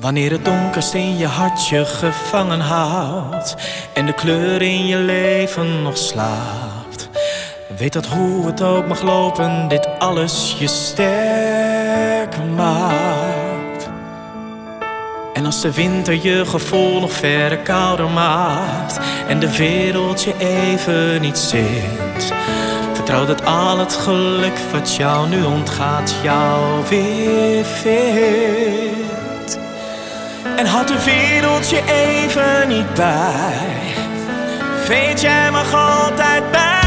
Wanneer het donkerste in je hart je gevangen houdt en de kleur in je leven nog slaapt. Weet dat hoe het ook mag lopen, dit alles je sterker maakt. En als de winter je gevoel nog verder kouder maakt en de wereld je even niet zint. Vertrouw dat al het geluk wat jou nu ontgaat, jou weer vindt. Had de wereld je even niet bij, weet jij mag altijd bij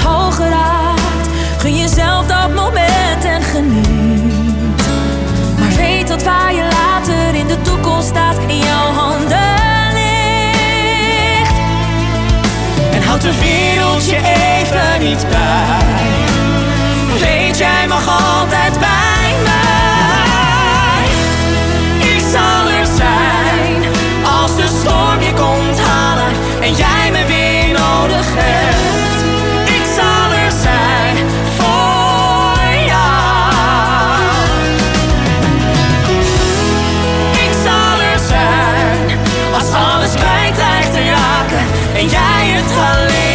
hoge raakt, gun jezelf dat moment en geniet. Maar weet dat waar je later in de toekomst staat, in jouw handen ligt. En houdt de wereld je even niet bij. Raken en jij het alleen